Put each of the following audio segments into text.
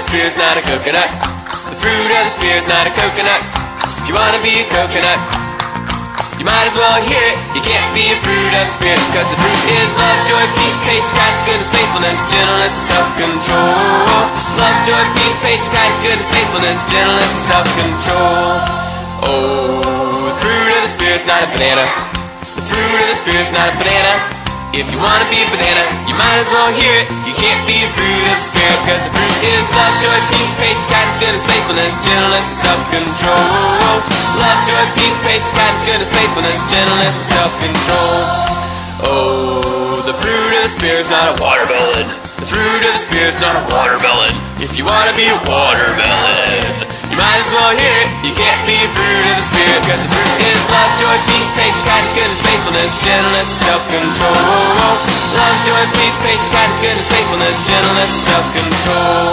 spear is not a coconut. The fruit of the spear is not a coconut. If you wanna be a coconut, you might as well hear it. You can't be a fruit of the spirit because the fruit is love, joy, peace, patience, kindness, goodness, faithfulness, gentleness, and self-control. Love, joy, peace, patience, kindness, goodness, faithfulness, gentleness, and self-control. Oh, the fruit of the spirit is not a banana. The fruit of the spirit is not a banana. If you wanna be a banana, you might as well hear it. You can't be a fruit of the spirit, cause the fruit is love, joy, peace, patience, kindness, goodness, faithfulness, gentleness, and self-control. Love, joy, peace, patience, kindness, goodness, faithfulness, gentleness, and self-control. Oh, the fruit of the spirit's not a watermelon. The fruit of the spirit's not a watermelon. If you wanna be a watermelon, you might as well hear it. You can't be a fruit of the spirit, cause the fruit is love, joy, peace, patience, faithfulness, gentleness, self-control. Love, joy, peace, patience, kindness, goodness, faithfulness, gentleness, self-control.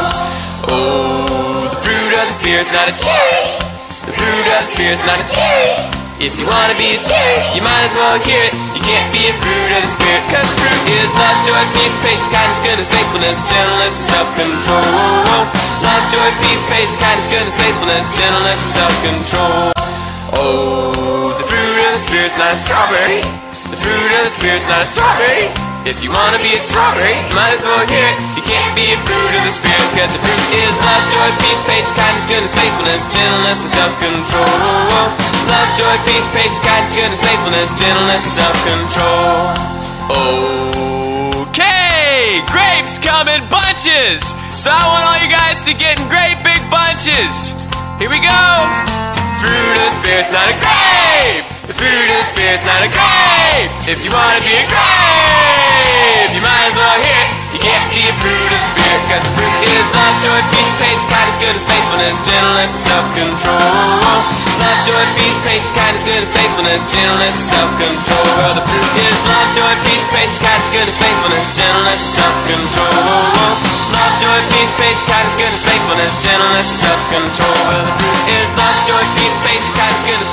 Oh, the fruit of the spirit's not a cherry. The fruit of the spirit's not a cherry. If you wanna be a cherry, you might as well hear it. You can't be a fruit of the spirit, cause the fruit is love, joy, peace, patience, kindness, goodness, faithfulness, gentleness, self-control. Love, joy, peace, patience, kindness, goodness, faithfulness, gentleness, self-control. Oh, the fruit of the spirit's not a strawberry. The fruit of the spirit's not a strawberry. If you wanna be a strawberry, might as well hear it. You can't be a fruit of the spirit, cause the fruit is love, joy, peace, patience, kindness, goodness, faithfulness, gentleness, and self-control. Love, joy, peace, patience, kindness, goodness, faithfulness, gentleness, and self-control. Okay, grapes come in bunches. So I want all you guys to get in great big bunches. Here we go. Fruit of the spirit's not a grape. The fruit of the spirit's not a grape. If you wanna be a grape, you might as well hear it. You can't be a fruit of spirit, cause the fruit is love, joy, peace, patience, kindness, goodness, faithfulness, gentleness, self-control. Love, joy, peace, patience, kindness, goodness, faithfulness, gentleness, self-control. Well, the fruit is love, joy, peace, patience, kindness, goodness, faithfulness, gentleness, self-control. Love, joy, peace, patience, kindness, goodness, faithfulness, gentleness, self-control. Well, the fruit is love, joy, peace, patience, kindness, goodness,